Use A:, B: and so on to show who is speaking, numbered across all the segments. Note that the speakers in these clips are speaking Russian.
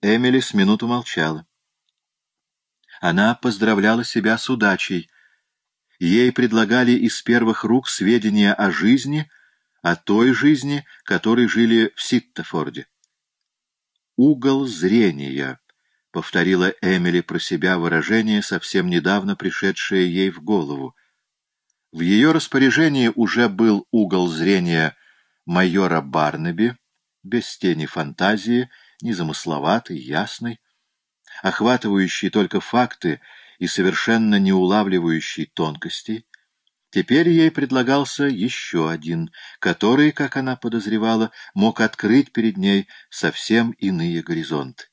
A: Эмили с минуту молчала. Она поздравляла себя с удачей. Ей предлагали из первых рук сведения о жизни, о той жизни, которой жили в Ситтофорде. «Угол зрения», — повторила Эмили про себя выражение, совсем недавно пришедшее ей в голову. В ее распоряжении уже был угол зрения майора Барнаби, без тени фантазии, незамысловатый, ясный, охватывающий только факты и совершенно не улавливающий тонкостей, теперь ей предлагался еще один, который, как она подозревала, мог открыть перед ней совсем иные горизонты.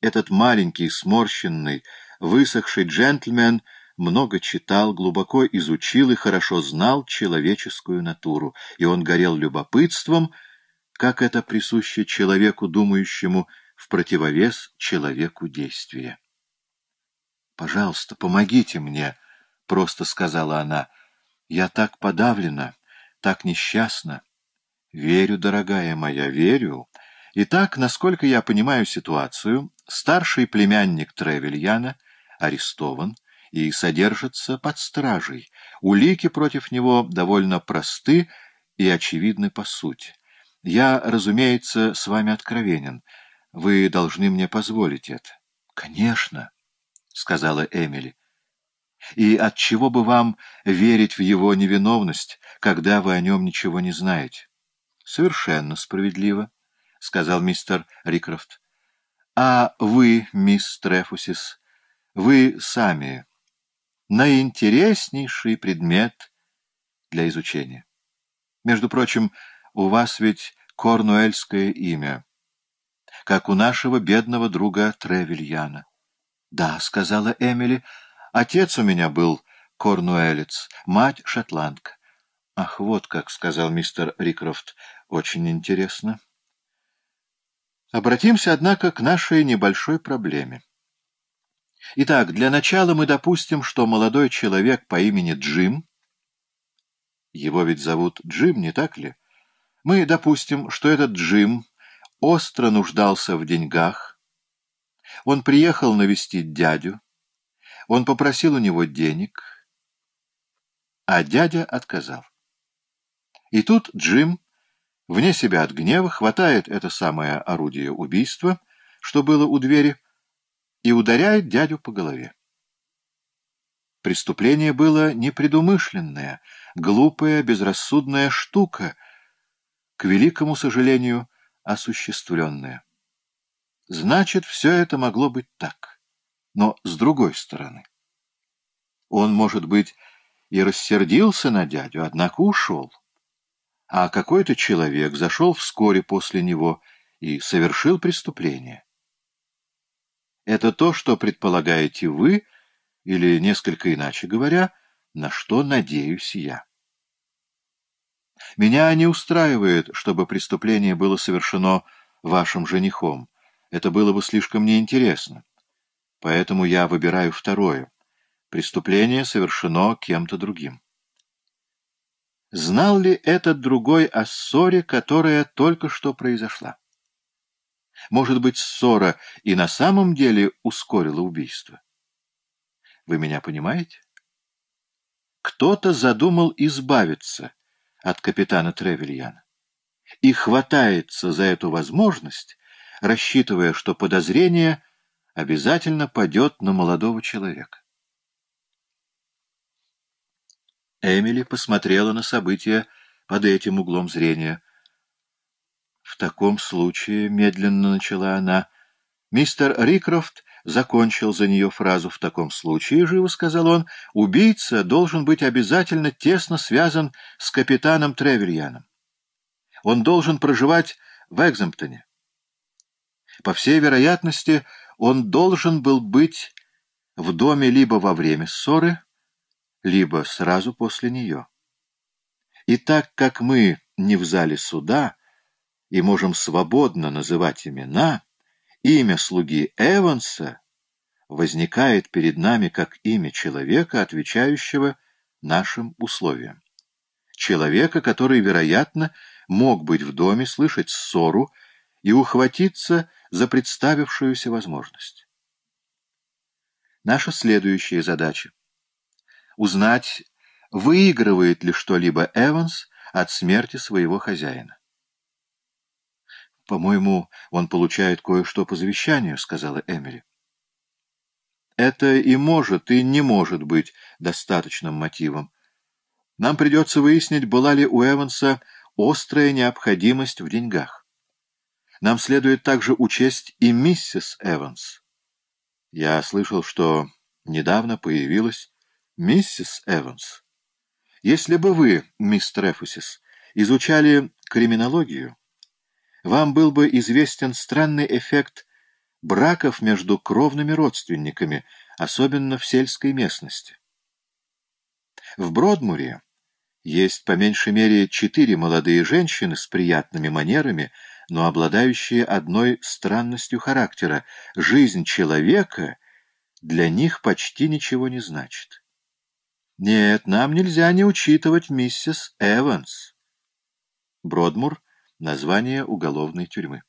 A: Этот маленький, сморщенный, высохший джентльмен много читал, глубоко изучил и хорошо знал человеческую натуру, и он горел любопытством, как это присуще человеку, думающему в противовес человеку действия. «Пожалуйста, помогите мне», — просто сказала она. «Я так подавлена, так несчастна». «Верю, дорогая моя, верю». Итак, насколько я понимаю ситуацию, старший племянник Тревельяна арестован и содержится под стражей. Улики против него довольно просты и очевидны по сути. Я, разумеется, с вами откровенен. Вы должны мне позволить это. — Конечно, — сказала Эмили. — И от чего бы вам верить в его невиновность, когда вы о нем ничего не знаете? — Совершенно справедливо, — сказал мистер Рикрофт. — А вы, мисс Трефусис, вы сами наинтереснейший предмет для изучения. Между прочим, у вас ведь корнуэльское имя, как у нашего бедного друга Тревельяна. — Да, — сказала Эмили, — отец у меня был корнуэлец, мать — шотландка. — Ах, вот как, — сказал мистер Рикрофт, — очень интересно. Обратимся, однако, к нашей небольшой проблеме. Итак, для начала мы допустим, что молодой человек по имени Джим, его ведь зовут Джим, не так ли? Мы допустим, что этот Джим остро нуждался в деньгах, он приехал навестить дядю, он попросил у него денег, а дядя отказал. И тут Джим, вне себя от гнева, хватает это самое орудие убийства, что было у двери, и ударяет дядю по голове. Преступление было непредумышленное, глупая, безрассудная штука, к великому сожалению, осуществленное. Значит, все это могло быть так. Но с другой стороны. Он, может быть, и рассердился на дядю, однако ушел. А какой-то человек зашел вскоре после него и совершил преступление. Это то, что предполагаете вы, или, несколько иначе говоря, на что надеюсь я. Меня не устраивает, чтобы преступление было совершено вашим женихом. Это было бы слишком неинтересно. Поэтому я выбираю второе. Преступление совершено кем-то другим. Знал ли этот другой о ссоре, которая только что произошла? Может быть, ссора и на самом деле ускорила убийство? Вы меня понимаете? Кто-то задумал избавиться от капитана Тревельяна и хватается за эту возможность, рассчитывая, что подозрение обязательно падет на молодого человека. Эмили посмотрела на события под этим углом зрения — в таком случае, — медленно начала она, — мистер Рикрофт закончил за нее фразу «в таком случае», — живо сказал он, — убийца должен быть обязательно тесно связан с капитаном Тревельяном. Он должен проживать в Экземптоне. По всей вероятности, он должен был быть в доме либо во время ссоры, либо сразу после нее. И так как мы не в зале суда, и можем свободно называть имена, имя слуги Эванса возникает перед нами как имя человека, отвечающего нашим условиям. Человека, который, вероятно, мог быть в доме, слышать ссору и ухватиться за представившуюся возможность. Наша следующая задача — узнать, выигрывает ли что-либо Эванс от смерти своего хозяина. «По-моему, он получает кое-что по завещанию», — сказала Эмили. «Это и может, и не может быть достаточным мотивом. Нам придется выяснить, была ли у Эванса острая необходимость в деньгах. Нам следует также учесть и миссис Эванс. Я слышал, что недавно появилась миссис Эванс. Если бы вы, мистер Эфусис, изучали криминологию, вам был бы известен странный эффект браков между кровными родственниками, особенно в сельской местности. В Бродмуре есть по меньшей мере четыре молодые женщины с приятными манерами, но обладающие одной странностью характера. Жизнь человека для них почти ничего не значит. Нет, нам нельзя не учитывать миссис Эванс. Бродмур — название уголовной тюрьмы.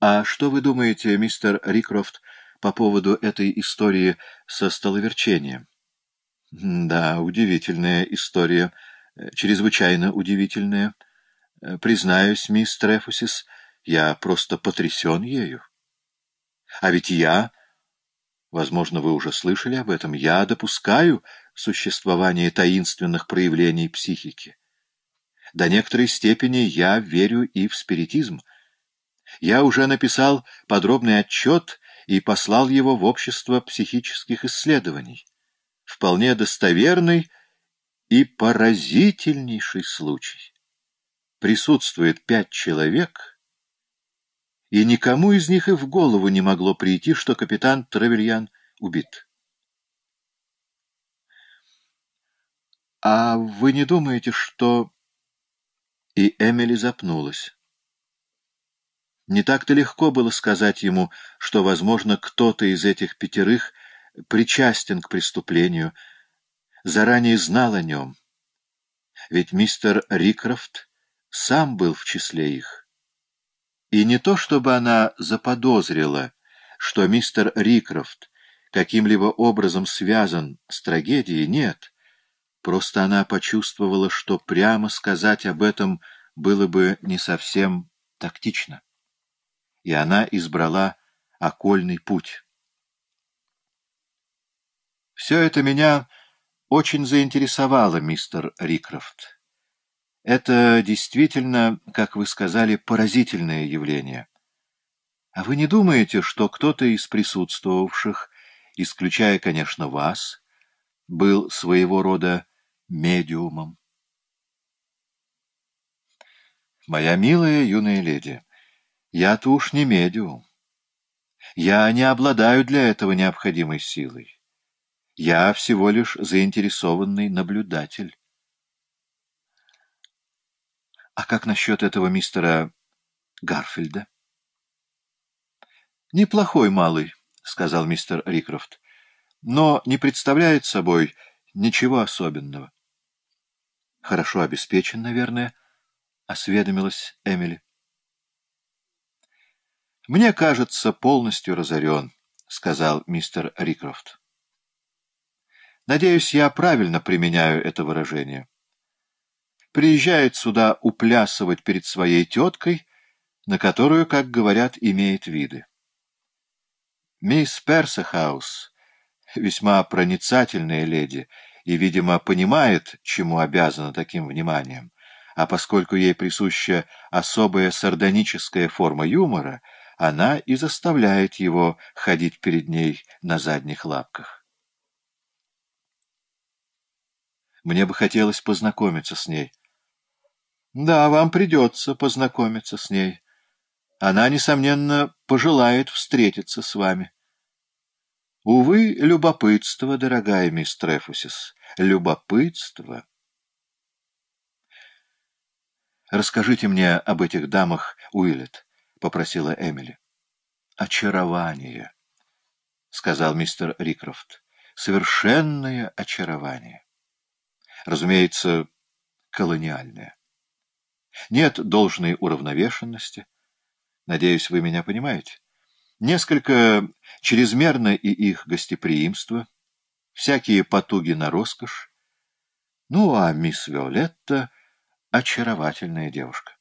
A: А что вы думаете, мистер Рикрофт, по поводу этой истории со столоверчением? Да, удивительная история, чрезвычайно удивительная. Признаюсь, мисс Трефусис, я просто потрясен ею. А ведь я, возможно, вы уже слышали об этом, я допускаю существование таинственных проявлений психики. До некоторой степени я верю и в спиритизм. Я уже написал подробный отчет и послал его в Общество психических исследований вполне достоверный и поразительнейший случай. Присутствует пять человек, и никому из них и в голову не могло прийти, что капитан Тревельян убит. «А вы не думаете, что...» И Эмили запнулась. Не так-то легко было сказать ему, что, возможно, кто-то из этих пятерых — причастен к преступлению, заранее знал о нем. Ведь мистер Рикрофт сам был в числе их. И не то, чтобы она заподозрила, что мистер Рикрофт каким-либо образом связан с трагедией, нет. Просто она почувствовала, что прямо сказать об этом было бы не совсем тактично. И она избрала окольный путь. Все это меня очень заинтересовало, мистер Рикрофт. Это действительно, как вы сказали, поразительное явление. А вы не думаете, что кто-то из присутствовавших, исключая, конечно, вас, был своего рода медиумом? Моя милая юная леди, я-то уж не медиум. Я не обладаю для этого необходимой силой. Я всего лишь заинтересованный наблюдатель. А как насчет этого мистера Гарфилда? Неплохой малый, — сказал мистер Рикрофт, — но не представляет собой ничего особенного. Хорошо обеспечен, наверное, — осведомилась Эмили. Мне кажется, полностью разорен, — сказал мистер Рикрофт. Надеюсь, я правильно применяю это выражение. Приезжает сюда уплясывать перед своей теткой, на которую, как говорят, имеет виды. Мисс Персахаус весьма проницательная леди и, видимо, понимает, чему обязана таким вниманием, а поскольку ей присуща особая сардоническая форма юмора, она и заставляет его ходить перед ней на задних лапках. Мне бы хотелось познакомиться с ней. Да, вам придется познакомиться с ней. Она, несомненно, пожелает встретиться с вами. Увы, любопытство, дорогая мисс Трефусис, любопытство. «Расскажите мне об этих дамах, Уиллет», — попросила Эмили. «Очарование», — сказал мистер Рикрофт. «Совершенное очарование» разумеется, колониальная. Нет должной уравновешенности, Надеюсь, вы меня понимаете. Несколько чрезмерно и их гостеприимство, всякие потуги на роскошь. Ну, а мисс Виолетта — очаровательная девушка.